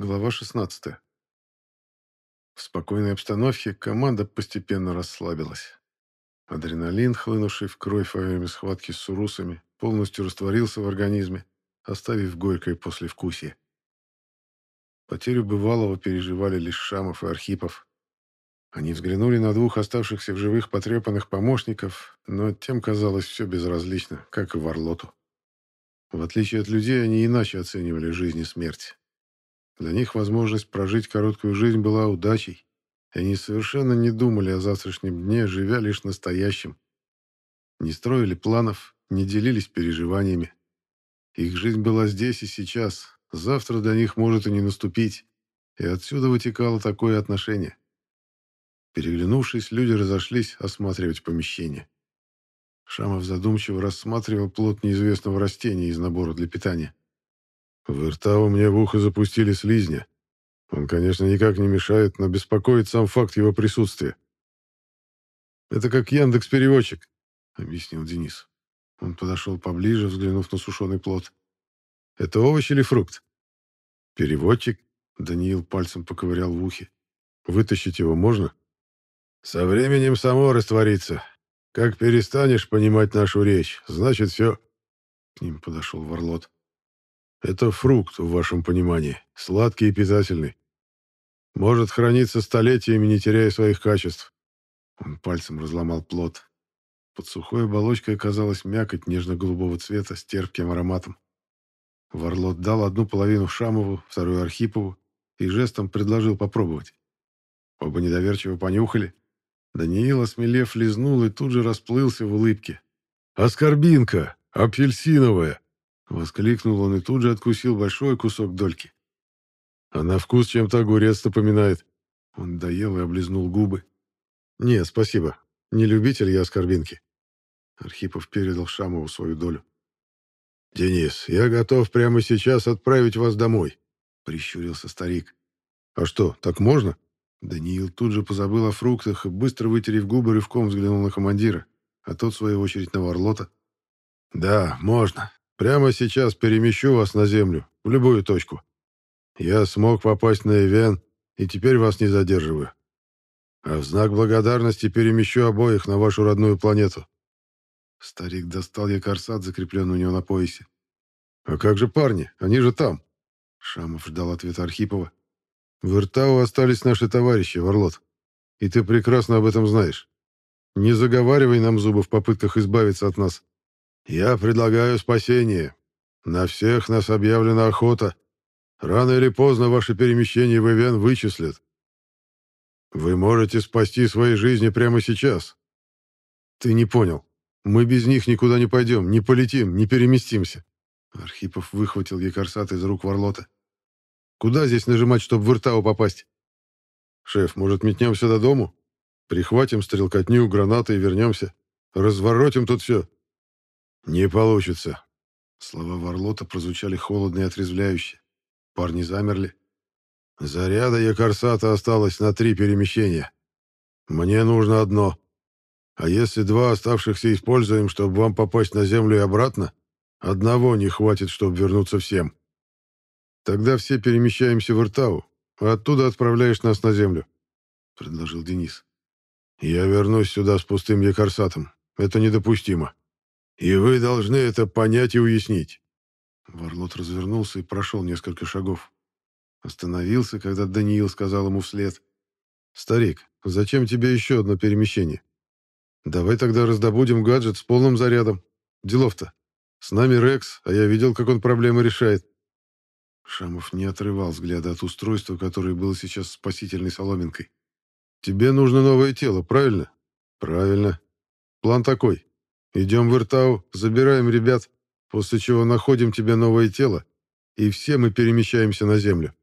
Глава 16. В спокойной обстановке команда постепенно расслабилась. Адреналин, хлынувший в кровь во время схватки с сурусами, полностью растворился в организме, оставив горькое послевкусие. Потерю бывалого переживали лишь Шамов и Архипов. Они взглянули на двух оставшихся в живых потрепанных помощников, но тем казалось все безразлично, как и Варлоту. В отличие от людей, они иначе оценивали жизнь и смерть. Для них возможность прожить короткую жизнь была удачей, и они совершенно не думали о завтрашнем дне, живя лишь настоящим. Не строили планов, не делились переживаниями. Их жизнь была здесь и сейчас, завтра для них может и не наступить, и отсюда вытекало такое отношение. Переглянувшись, люди разошлись осматривать помещение. Шамов задумчиво рассматривал плод неизвестного растения из набора для питания. В мне в ухо запустили слизня. Он, конечно, никак не мешает, но беспокоит сам факт его присутствия. «Это как Яндекс-переводчик», — объяснил Денис. Он подошел поближе, взглянув на сушеный плод. «Это овощ или фрукт?» «Переводчик?» — Даниил пальцем поковырял в ухе. «Вытащить его можно?» «Со временем само растворится. Как перестанешь понимать нашу речь, значит, все...» К ним подошел Варлот. Это фрукт, в вашем понимании, сладкий и питательный. Может храниться столетиями, не теряя своих качеств. Он пальцем разломал плод. Под сухой оболочкой оказалась мякоть нежно-голубого цвета с терпким ароматом. Варлот дал одну половину Шамову, вторую Архипову и жестом предложил попробовать. Оба недоверчиво понюхали. Даниил, осмелев, лизнул и тут же расплылся в улыбке. «Аскорбинка! Апельсиновая!» Воскликнул он и тут же откусил большой кусок дольки. А на вкус чем-то огурец напоминает. Он доел и облизнул губы. «Не, спасибо. Не любитель я оскорбинки». Архипов передал Шамову свою долю. «Денис, я готов прямо сейчас отправить вас домой», — прищурился старик. «А что, так можно?» Даниил тут же позабыл о фруктах и, быстро вытерев губы, рывком взглянул на командира, а тот, в свою очередь, на Варлота. «Да, можно. Прямо сейчас перемещу вас на землю, в любую точку. Я смог попасть на Эвен, и теперь вас не задерживаю. А в знак благодарности перемещу обоих на вашу родную планету». Старик достал якорсат, закрепленный у него на поясе. «А как же парни? Они же там!» Шамов ждал ответа Архипова. «В Иртау остались наши товарищи, Варлот. И ты прекрасно об этом знаешь. Не заговаривай нам зубы в попытках избавиться от нас. «Я предлагаю спасение. На всех нас объявлена охота. Рано или поздно ваше перемещение в Ивен вычислят. Вы можете спасти свои жизни прямо сейчас». «Ты не понял. Мы без них никуда не пойдем, не полетим, не переместимся». Архипов выхватил якорсат из рук Варлота. «Куда здесь нажимать, чтобы в Иртау попасть?» «Шеф, может, метнемся до дому? Прихватим стрелкотню, гранаты и вернемся. Разворотим тут все». «Не получится». Слова Варлота прозвучали холодно и отрезвляюще. Парни замерли. «Заряда Якорсата осталось на три перемещения. Мне нужно одно. А если два оставшихся используем, чтобы вам попасть на Землю и обратно, одного не хватит, чтобы вернуться всем. Тогда все перемещаемся в Иртау, а оттуда отправляешь нас на Землю», — предложил Денис. «Я вернусь сюда с пустым Якорсатом. Это недопустимо». И вы должны это понять и уяснить». Варлот развернулся и прошел несколько шагов. Остановился, когда Даниил сказал ему вслед. «Старик, зачем тебе еще одно перемещение? Давай тогда раздобудем гаджет с полным зарядом. Делов-то. С нами Рекс, а я видел, как он проблемы решает». Шамов не отрывал взгляда от устройства, которое было сейчас спасительной соломинкой. «Тебе нужно новое тело, правильно?» «Правильно. План такой. Идем в Иртау, забираем ребят, после чего находим тебе новое тело, и все мы перемещаемся на Землю.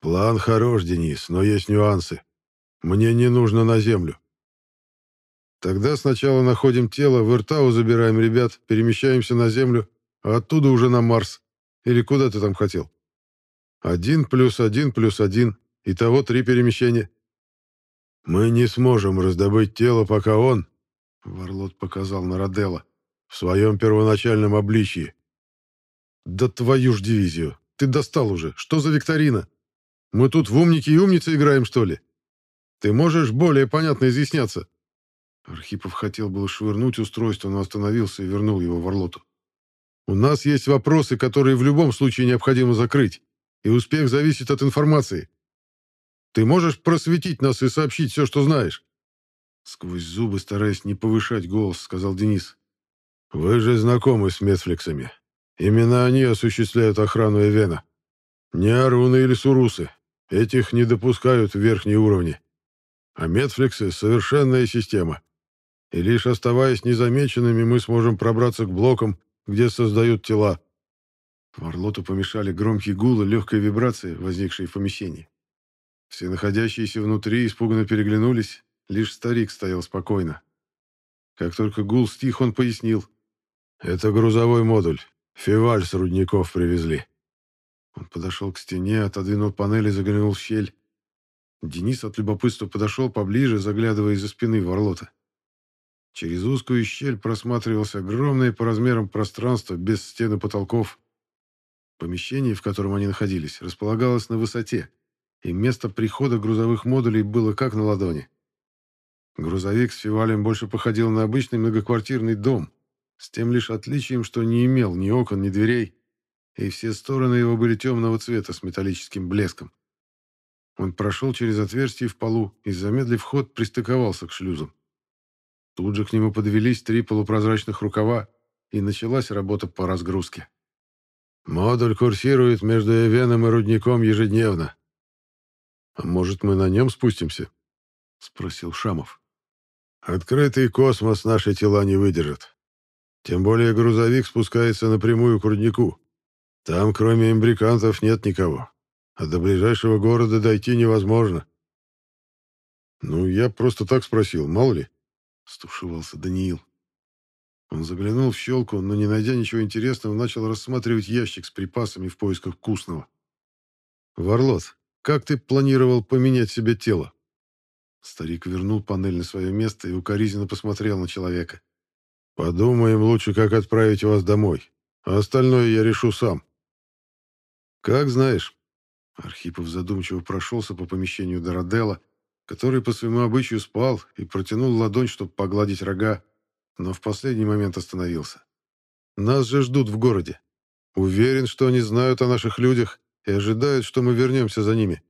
План хорош, Денис, но есть нюансы. Мне не нужно на Землю. Тогда сначала находим тело, в Иртау забираем ребят, перемещаемся на Землю, а оттуда уже на Марс. Или куда ты там хотел? Один плюс один плюс один. Итого три перемещения. Мы не сможем раздобыть тело, пока он, Варлот показал на Роделла. «В своем первоначальном обличии». «Да твою ж дивизию! Ты достал уже! Что за викторина?» Мы тут в умники и умницы играем, что ли? Ты можешь более понятно изъясняться?» Архипов хотел было швырнуть устройство, но остановился и вернул его в Орлоту. «У нас есть вопросы, которые в любом случае необходимо закрыть, и успех зависит от информации. Ты можешь просветить нас и сообщить все, что знаешь?» Сквозь зубы, стараясь не повышать голос, сказал Денис. «Вы же знакомы с Метфликсами. Именно они осуществляют охрану Эвена. Не Аруны или Сурусы. Этих не допускают в верхние уровни. А Метфликсы — совершенная система. И лишь оставаясь незамеченными, мы сможем пробраться к блокам, где создают тела». Варлоту помешали громкие гулы, легкая вибрация, возникшие в помещении. Все находящиеся внутри испуганно переглянулись, лишь старик стоял спокойно. Как только гул стих, он пояснил. «Это грузовой модуль. Феваль с рудников привезли». Он подошел к стене, отодвинул панель и заглянул в щель. Денис от любопытства подошел поближе, заглядывая из-за спины Варлота. Через узкую щель просматривалось огромное по размерам пространство без стен и потолков. Помещение, в котором они находились, располагалось на высоте, и место прихода грузовых модулей было как на ладони. Грузовик с февалем больше походил на обычный многоквартирный дом, с тем лишь отличием, что не имел ни окон, ни дверей, и все стороны его были темного цвета с металлическим блеском. Он прошел через отверстие в полу и, замедлив ход, пристыковался к шлюзам. Тут же к нему подвелись три полупрозрачных рукава, и началась работа по разгрузке. «Модуль курсирует между Эвеном и рудником ежедневно». «А может, мы на нем спустимся?» — спросил Шамов. «Открытый космос наши тела не выдержат. Тем более грузовик спускается напрямую к руднику. Там, кроме имбрикантов, нет никого. А до ближайшего города дойти невозможно. Ну, я просто так спросил, мало ли. Стушевался Даниил. Он заглянул в щелку, но, не найдя ничего интересного, начал рассматривать ящик с припасами в поисках вкусного. «Варлот, как ты планировал поменять себе тело?» Старик вернул панель на свое место и укоризненно посмотрел на человека. «Подумаем лучше, как отправить вас домой, а остальное я решу сам». «Как знаешь». Архипов задумчиво прошелся по помещению Дороделла, который по своему обычаю спал и протянул ладонь, чтобы погладить рога, но в последний момент остановился. «Нас же ждут в городе. Уверен, что они знают о наших людях и ожидают, что мы вернемся за ними».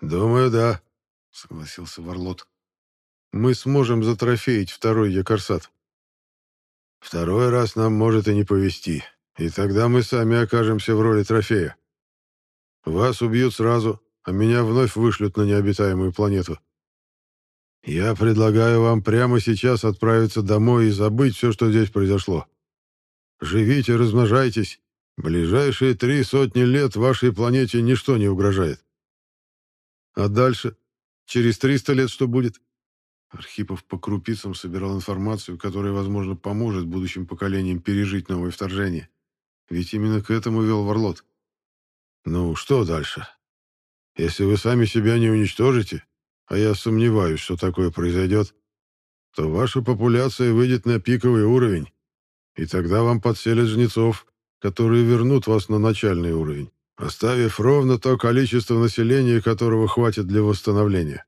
«Думаю, да», — согласился Варлот. «Мы сможем затрофеить второй якорсат». «Второй раз нам может и не повезти», и тогда мы сами окажемся в роли трофея. Вас убьют сразу, а меня вновь вышлют на необитаемую планету. Я предлагаю вам прямо сейчас отправиться домой и забыть все, что здесь произошло. Живите, размножайтесь. Ближайшие три сотни лет вашей планете ничто не угрожает. А дальше? Через триста лет что будет? Архипов по крупицам собирал информацию, которая, возможно, поможет будущим поколениям пережить новое вторжение. Ведь именно к этому вел Варлот. Ну, что дальше? Если вы сами себя не уничтожите, а я сомневаюсь, что такое произойдет, то ваша популяция выйдет на пиковый уровень, и тогда вам подселят жнецов, которые вернут вас на начальный уровень, оставив ровно то количество населения, которого хватит для восстановления.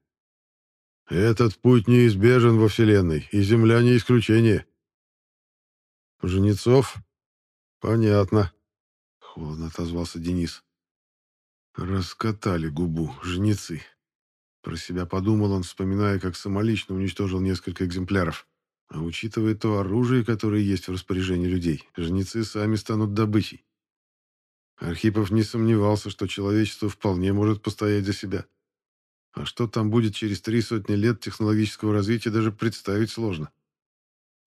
Этот путь неизбежен во Вселенной, и Земля не исключение. Жнецов «Понятно», — холодно отозвался Денис. «Раскатали губу, жнецы». Про себя подумал он, вспоминая, как самолично уничтожил несколько экземпляров. А учитывая то оружие, которое есть в распоряжении людей, жнецы сами станут добычей. Архипов не сомневался, что человечество вполне может постоять за себя. А что там будет через три сотни лет технологического развития, даже представить сложно.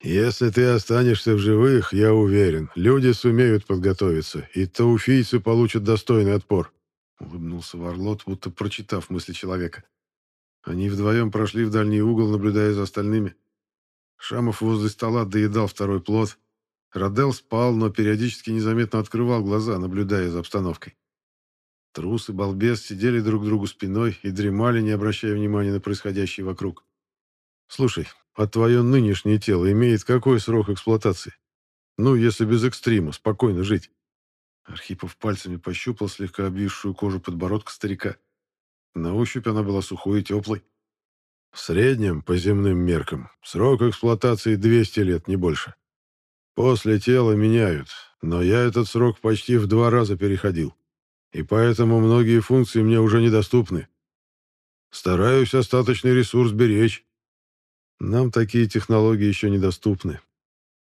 «Если ты останешься в живых, я уверен, люди сумеют подготовиться, и тауфийцы получат достойный отпор», — улыбнулся Варлот, будто прочитав мысли человека. Они вдвоем прошли в дальний угол, наблюдая за остальными. Шамов возле стола доедал второй плод. Радел спал, но периодически незаметно открывал глаза, наблюдая за обстановкой. Трус и балбес сидели друг другу спиной и дремали, не обращая внимания на происходящее вокруг. «Слушай, а твое нынешнее тело имеет какой срок эксплуатации? Ну, если без экстрима, спокойно жить. Архипов пальцами пощупал слегка обвисшую кожу подбородка старика. На ощупь она была сухой и теплой. В среднем, по земным меркам, срок эксплуатации 200 лет, не больше. После тела меняют, но я этот срок почти в два раза переходил. И поэтому многие функции мне уже недоступны. Стараюсь остаточный ресурс беречь. Нам такие технологии еще недоступны.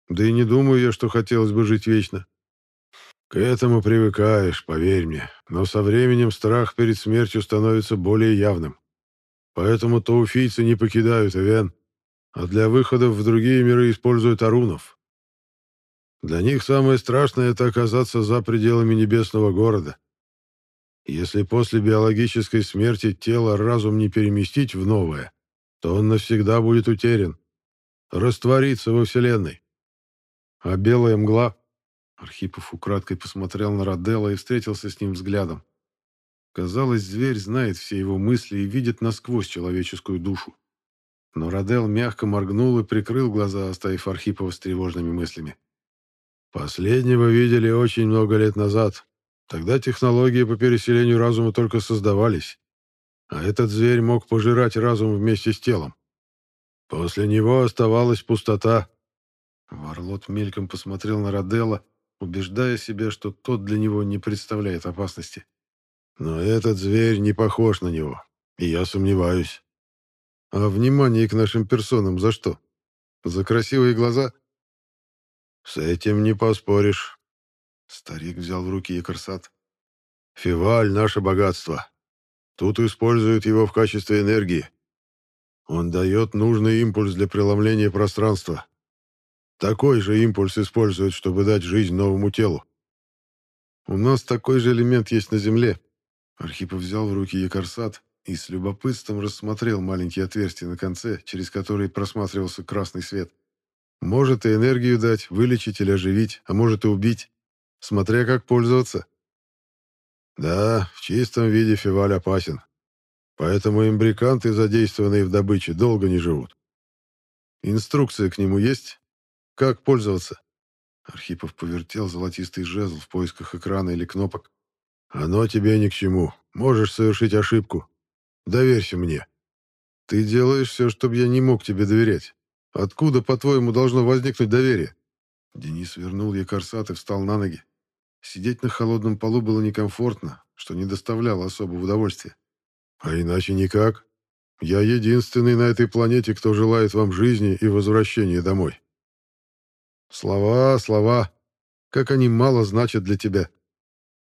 Да и не думаю я, что хотелось бы жить вечно. К этому привыкаешь, поверь мне, но со временем страх перед смертью становится более явным. Поэтому тауфийцы не покидают Эвен, а для выходов в другие миры используют арунов. Для них самое страшное — это оказаться за пределами небесного города. Если после биологической смерти тело разум не переместить в новое, то он навсегда будет утерян, растворится во Вселенной. А белая мгла... Архипов украдкой посмотрел на Роделла и встретился с ним взглядом. Казалось, зверь знает все его мысли и видит насквозь человеческую душу. Но Родел мягко моргнул и прикрыл глаза, оставив Архипова с тревожными мыслями. «Последнего видели очень много лет назад. Тогда технологии по переселению разума только создавались. А этот зверь мог пожирать разум вместе с телом. После него оставалась пустота». Варлот мельком посмотрел на Роделла, убеждая себя, что тот для него не представляет опасности. Но этот зверь не похож на него, и я сомневаюсь. А внимание к нашим персонам за что? За красивые глаза? С этим не поспоришь. Старик взял в руки якорсат. Феваль — наше богатство. Тут используют его в качестве энергии. Он дает нужный импульс для преломления пространства. Такой же импульс используют, чтобы дать жизнь новому телу. У нас такой же элемент есть на Земле, Архипов взял в руки якорсат и с любопытством рассмотрел маленькие отверстия на конце, через которые просматривался красный свет. Может и энергию дать, вылечить или оживить, а может и убить, смотря как пользоваться. Да, в чистом виде феваль опасен. Поэтому имбриканты, задействованные в добыче, долго не живут. Инструкция к нему есть? Как пользоваться? Архипов повертел золотистый жезл в поисках экрана или кнопок. «Оно тебе ни к чему. Можешь совершить ошибку. Доверься мне». «Ты делаешь все, чтобы я не мог тебе доверять. Откуда, по-твоему, должно возникнуть доверие?» Денис вернул ей и встал на ноги. Сидеть на холодном полу было некомфортно, что не доставляло особого удовольствия. «А иначе никак. Я единственный на этой планете, кто желает вам жизни и возвращения домой». «Слова, слова. Как они мало значат для тебя.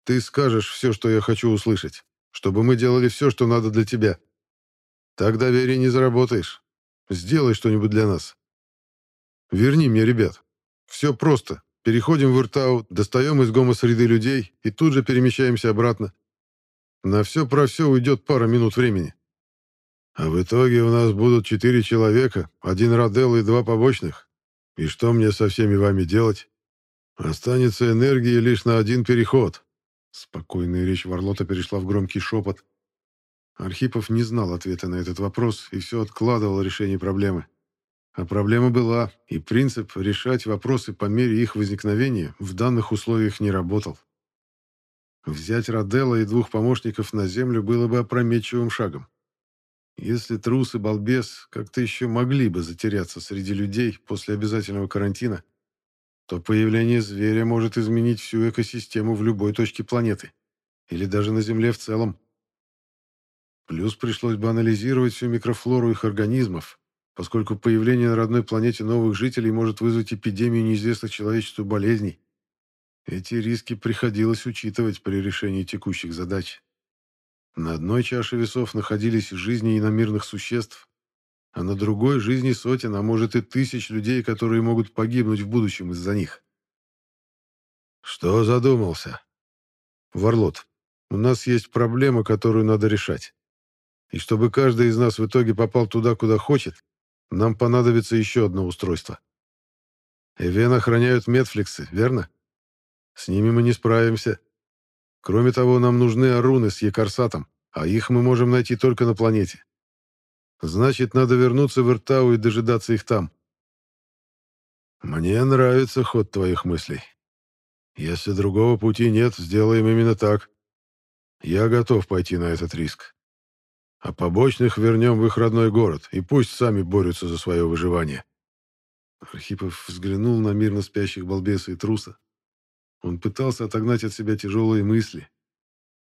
Ты скажешь все, что я хочу услышать, чтобы мы делали все, что надо для тебя. Так доверие не заработаешь. Сделай что-нибудь для нас. Верни мне ребят. Все просто. Переходим в Иртау, достаем из гомо-среды людей и тут же перемещаемся обратно. На все про все уйдет пара минут времени. А в итоге у нас будут четыре человека, один Родел и два побочных. И что мне со всеми вами делать? Останется энергии лишь на один переход. Спокойная речь Варлота перешла в громкий шепот. Архипов не знал ответа на этот вопрос и все откладывал решение проблемы. А проблема была, и принцип решать вопросы по мере их возникновения в данных условиях не работал. Взять Роделла и двух помощников на землю было бы опрометчивым шагом. Если трус и балбес как-то еще могли бы затеряться среди людей после обязательного карантина, то появление зверя может изменить всю экосистему в любой точке планеты. Или даже на Земле в целом. Плюс пришлось бы анализировать всю микрофлору их организмов, поскольку появление на родной планете новых жителей может вызвать эпидемию неизвестных человечеству болезней. Эти риски приходилось учитывать при решении текущих задач. На одной чаше весов находились жизни иномирных существ, а на другой жизни сотен, а может и тысяч людей, которые могут погибнуть в будущем из-за них. Что задумался? Варлот, у нас есть проблема, которую надо решать. И чтобы каждый из нас в итоге попал туда, куда хочет, нам понадобится еще одно устройство. Эвен охраняют медфликсы, верно? С ними мы не справимся. Кроме того, нам нужны аруны с якорсатом, а их мы можем найти только на планете. Значит, надо вернуться в Иртау и дожидаться их там. Мне нравится ход твоих мыслей. Если другого пути нет, сделаем именно так. Я готов пойти на этот риск. А побочных вернем в их родной город, и пусть сами борются за свое выживание. Архипов взглянул на мирно спящих балбеса и труса. Он пытался отогнать от себя тяжелые мысли.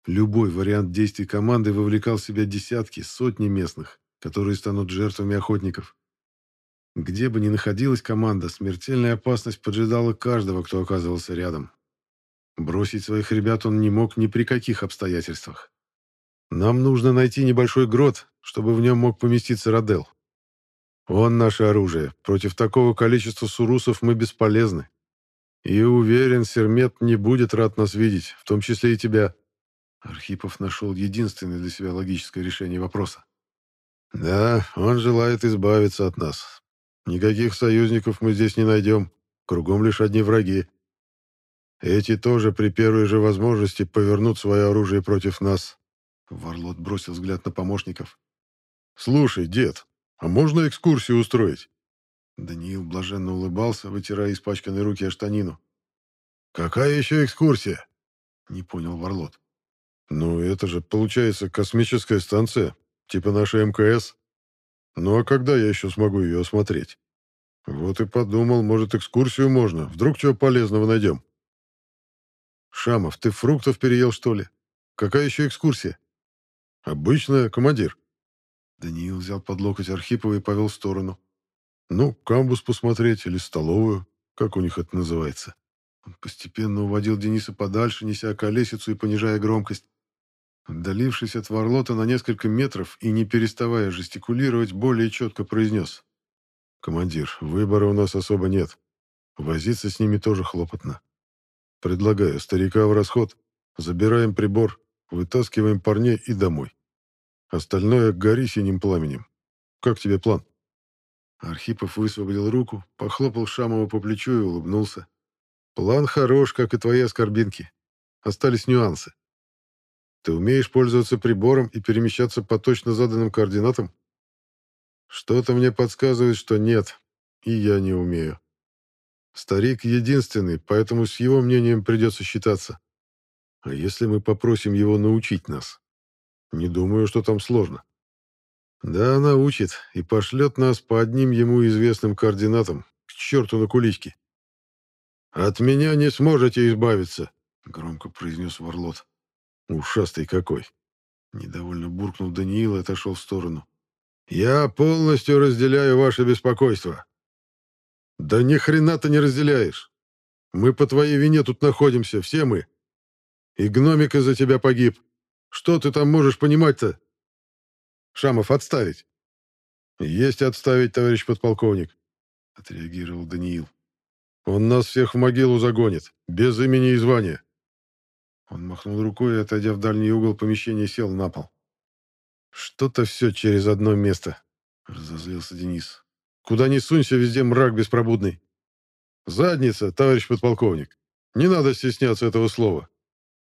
Любой вариант действий команды вовлекал в себя десятки, сотни местных, которые станут жертвами охотников. Где бы ни находилась команда, смертельная опасность поджидала каждого, кто оказывался рядом. Бросить своих ребят он не мог ни при каких обстоятельствах. Нам нужно найти небольшой грот, чтобы в нем мог поместиться Родел. Он наше оружие. Против такого количества сурусов мы бесполезны. И уверен, Сермет не будет рад нас видеть, в том числе и тебя. Архипов нашел единственное для себя логическое решение вопроса. Да, он желает избавиться от нас. Никаких союзников мы здесь не найдем. Кругом лишь одни враги. Эти тоже при первой же возможности повернут свое оружие против нас. Варлот бросил взгляд на помощников. «Слушай, дед, а можно экскурсию устроить?» Даниил блаженно улыбался, вытирая испачканные руки о штанину. «Какая еще экскурсия?» — не понял Варлот. «Ну, это же, получается, космическая станция, типа нашей МКС. Ну, а когда я еще смогу ее осмотреть? Вот и подумал, может, экскурсию можно, вдруг чего полезного найдем». «Шамов, ты фруктов переел, что ли? Какая еще экскурсия?» «Обычная, командир». Даниил взял под локоть Архипова и повел в сторону. «Ну, камбус посмотреть или столовую, как у них это называется». Он постепенно уводил Дениса подальше, неся колесицу и понижая громкость. Отдалившись от Варлота на несколько метров и не переставая жестикулировать, более четко произнес. «Командир, выбора у нас особо нет. Возиться с ними тоже хлопотно. Предлагаю старика в расход, забираем прибор, вытаскиваем парней и домой. Остальное гори синим пламенем. Как тебе план?» Архипов высвободил руку, похлопал Шамова по плечу и улыбнулся. «План хорош, как и твои оскорбинки. Остались нюансы. Ты умеешь пользоваться прибором и перемещаться по точно заданным координатам? Что-то мне подсказывает, что нет, и я не умею. Старик единственный, поэтому с его мнением придется считаться. А если мы попросим его научить нас? Не думаю, что там сложно. Да, научит и пошлет нас по одним ему известным координатам, к черту на кулички. «От меня не сможете избавиться», — громко произнес Варлот. «Ушастый какой!» Недовольно буркнул Даниил и отошел в сторону. «Я полностью разделяю ваше беспокойство». «Да ни хрена ты не разделяешь. Мы по твоей вине тут находимся, все мы. И гномик из-за тебя погиб. Что ты там можешь понимать-то?» «Шамов, отставить!» «Есть отставить, товарищ подполковник», — отреагировал Даниил. «Он нас всех в могилу загонит, без имени и звания». Он махнул рукой и, отойдя в дальний угол помещения, сел на пол. «Что-то все через одно место», — разозлился Денис. «Куда ни сунься, везде мрак беспробудный». «Задница, товарищ подполковник. Не надо стесняться этого слова.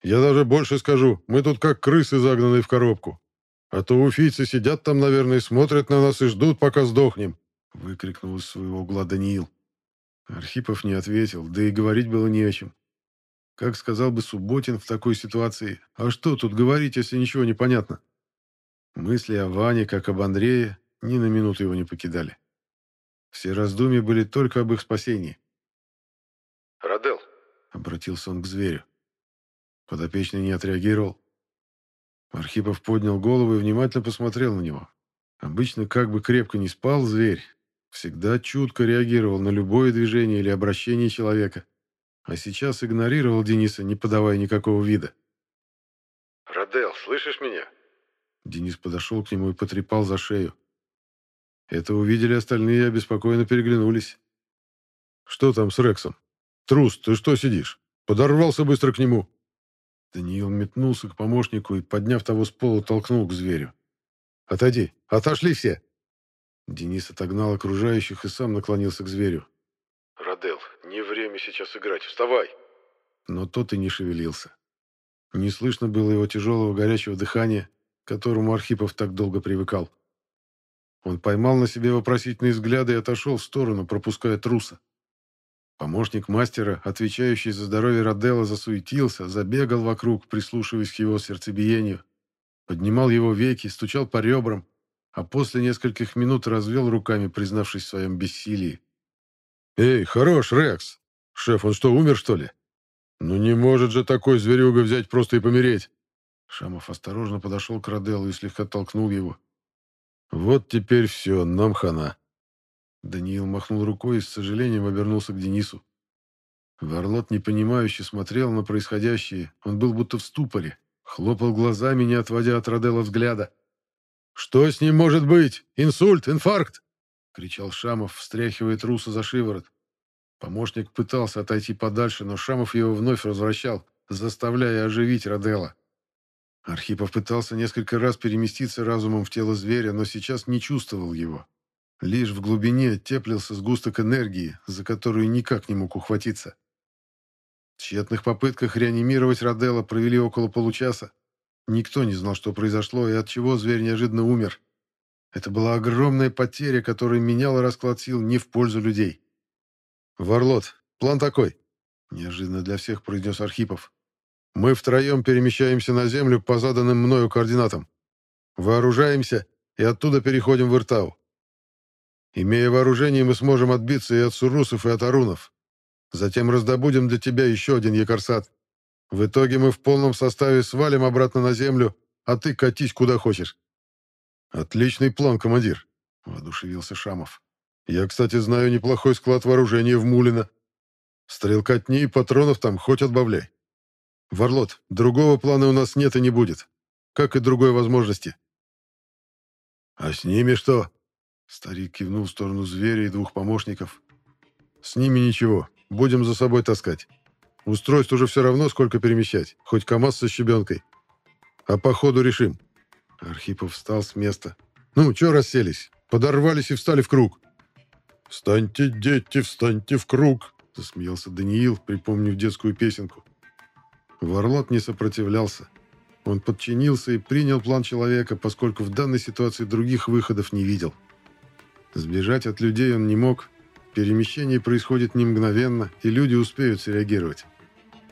Я даже больше скажу, мы тут как крысы, загнанные в коробку. А то уфийцы сидят там, наверное, смотрят на нас и ждут, пока сдохнем», — выкрикнул из своего угла Даниил. Архипов не ответил, да и говорить было не о чем. Как сказал бы Субботин в такой ситуации, а что тут говорить, если ничего не понятно? Мысли о Ване, как об Андрее, ни на минуту его не покидали. Все раздумья были только об их спасении. «Родел», — обратился он к зверю. Подопечный не отреагировал. Архипов поднял голову и внимательно посмотрел на него. Обычно, как бы крепко не спал зверь, всегда чутко реагировал на любое движение или обращение человека а сейчас игнорировал Дениса, не подавая никакого вида. «Родел, слышишь меня?» Денис подошел к нему и потрепал за шею. Это увидели остальные и обеспокоенно переглянулись. «Что там с Рексом? Трус, ты что сидишь? Подорвался быстро к нему!» Даниил метнулся к помощнику и, подняв того с пола, толкнул к зверю. «Отойди! Отошли все!» Денис отогнал окружающих и сам наклонился к зверю. «Родел, не время сейчас играть, вставай!» Но тот и не шевелился. Не слышно было его тяжелого горячего дыхания, к которому Архипов так долго привыкал. Он поймал на себе вопросительные взгляды и отошел в сторону, пропуская труса. Помощник мастера, отвечающий за здоровье Роделла, засуетился, забегал вокруг, прислушиваясь к его сердцебиению. Поднимал его веки, стучал по ребрам, а после нескольких минут развел руками, признавшись в своем бессилии. «Эй, хорош, Рекс! Шеф, он что, умер, что ли? Ну не может же такой зверюга взять просто и помереть!» Шамов осторожно подошел к Роделлу и слегка толкнул его. «Вот теперь все, нам хана!» Даниил махнул рукой и с сожалением обернулся к Денису. Варлот непонимающе смотрел на происходящее. Он был будто в ступоре, хлопал глазами, не отводя от Роделла взгляда. «Что с ним может быть? Инсульт? Инфаркт?» — кричал Шамов, встряхивая труса за шиворот. Помощник пытался отойти подальше, но Шамов его вновь возвращал, заставляя оживить Роделла. Архипов пытался несколько раз переместиться разумом в тело зверя, но сейчас не чувствовал его. Лишь в глубине теплился сгусток энергии, за которую никак не мог ухватиться. В тщетных попытках реанимировать Роделла провели около получаса. Никто не знал, что произошло и от чего зверь неожиданно умер. Это была огромная потеря, которая меняла расклад сил не в пользу людей. «Варлот, план такой», — неожиданно для всех произнес Архипов. «Мы втроем перемещаемся на Землю по заданным мною координатам. Вооружаемся и оттуда переходим в Иртау. Имея вооружение, мы сможем отбиться и от сурусов, и от арунов. Затем раздобудем для тебя еще один якорсат. В итоге мы в полном составе свалим обратно на землю, а ты катись куда хочешь». «Отличный план, командир», — воодушевился Шамов. «Я, кстати, знаю неплохой склад вооружения в Мулино. Стрелкотни и патронов там хоть отбавляй. Варлот, другого плана у нас нет и не будет, как и другой возможности». «А с ними что?» Старик кивнул в сторону зверя и двух помощников. «С ними ничего. Будем за собой таскать. Устройств уже все равно, сколько перемещать. Хоть КамАЗ со щебенкой. А по ходу решим». Архипов встал с места. «Ну, что расселись? Подорвались и встали в круг». «Встаньте, дети, встаньте в круг!» Засмеялся Даниил, припомнив детскую песенку. Варлот не сопротивлялся. Он подчинился и принял план человека, поскольку в данной ситуации других выходов не видел. Сбежать от людей он не мог. Перемещение происходит не мгновенно, и люди успеют среагировать.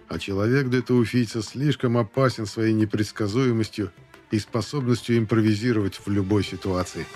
А человек для Тауфийца слишком опасен своей непредсказуемостью и способностью импровизировать в любой ситуации.